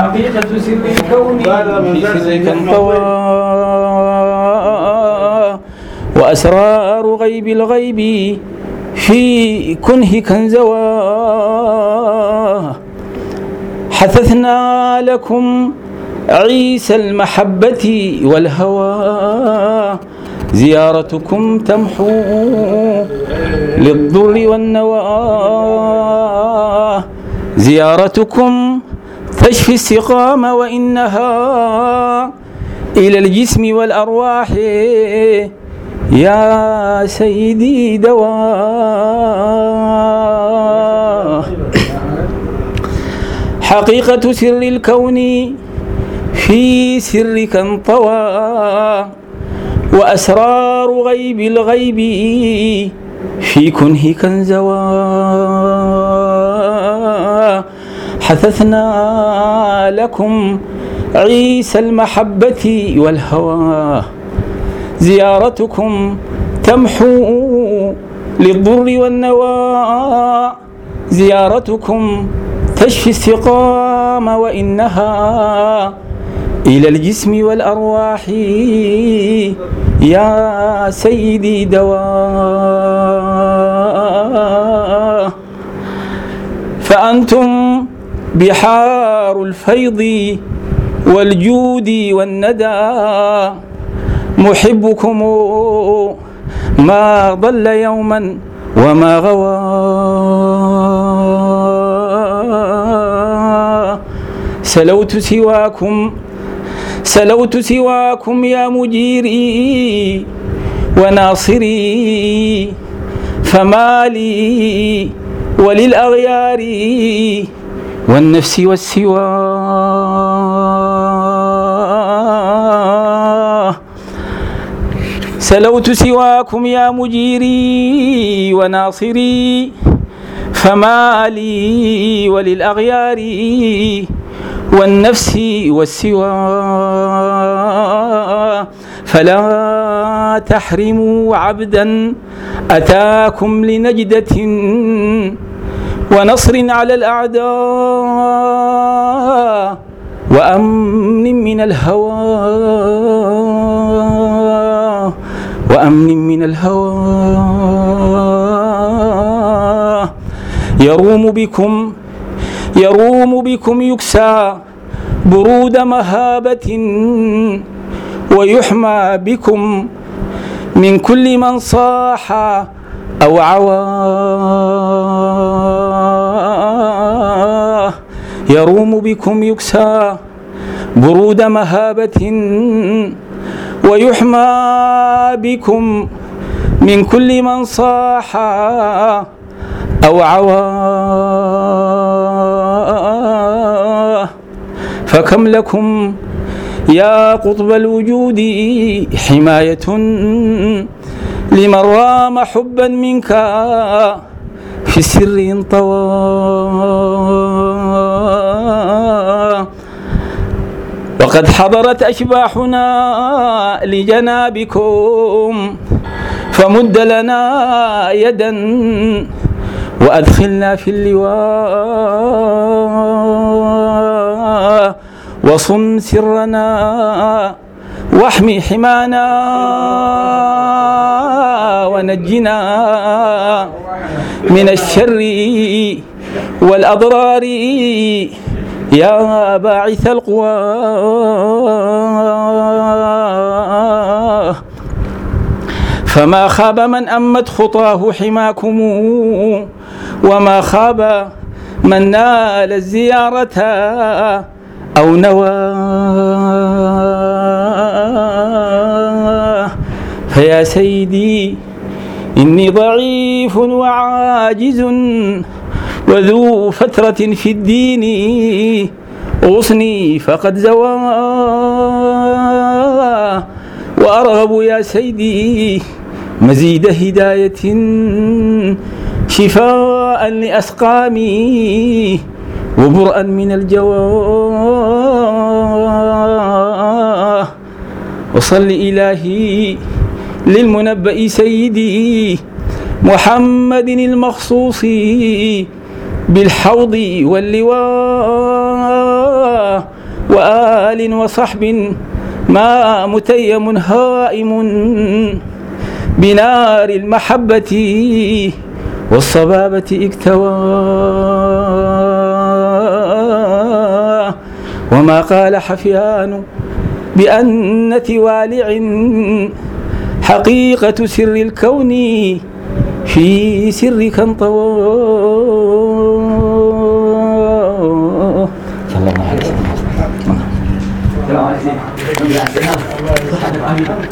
حقيقة سر الكون. في سرك انطوى وأسرار غيب الغيب في كنهك انزوى حثثنا لكم عيسى المحبة والهوى. زيارتكم تمحو للضر والنوى. زيارتكم تشفي السقام وإنها إلى الجسم والأرواح. يا سيدي دواء. حقيقة سر الكون في سرك انطوى وأسرار غيب الغيب في كنهك انزوى. حثثنا لكم عيسى المحبة والهوى. زيارتكم تمحو للضر والنوى. زيارتكم تشفي السقام وإنها إلى الجسم والأرواح. يا سيدي دواء بحار الفيض والجود والندى. محبكم ما ضل يوما وما غوى. سلوت سواكم سلوت سواكم يا مجيري وناصري. فما لي وللأغيار والنفس والسوى. سلوت سواكم يا مجيري وناصري فما لي وللأغيار والنفس والسوى. فلا تحرموا عبدا أتاكم لنجدة ونصر على الأعداء وأمن من الهوى وأمن من الهوى يروم بكم يروم بكم يكسى برود مهابة ويحمى بكم من كل من صاح أو عوى. يروم بكم يكسى برود مهابة ويحمى بكم من كل من صاح أو عوى. فكم لكم يا قطب الوجود حماية لمن رام حبا منك في السر انطوى وقد حضرت أشباحنا لجنابكم فمد لنا يدا وأدخلنا في اللواء وصم سرنا واحمي حمانا ونجنا من الشر والأضرار. يا باعث القوى. فما خاب من أمت خطاه حماكم وما خاب من نال الزيارة أو نوى. فيا سيدي إني ضعيف وعاجز. وذو فترة في الدين غصني فقد زوى. وأرغب يا سيدي مزيد هداية شفاء لأسقامي وبرءا من الجوى وصل إلهي للمنبأ سيدي محمد المخصوص. بالحوض واللواء وآل وصحب ما متيم هائم بنار المحبة والصبابة اكتوى. وما قال حفيان بأنة والع حقيقة سر الكون في سرك انطوى. Iya, 呀